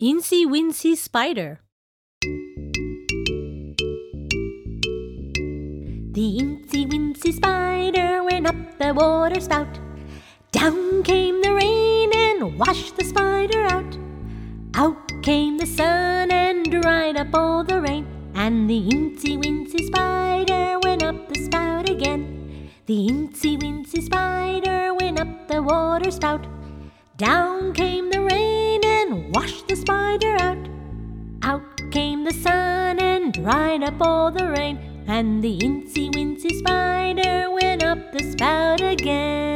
Incy Wincy Spider. The incy wincy spider went up the water spout. Down came the rain and washed the spider out. Out came the sun and dried up all the rain. And the incy wincy spider went up the spout again. The incy wincy spider went up the water spout. Down came the out. Out came the sun and dried up all the rain. And the incy wincy spider went up the spout again.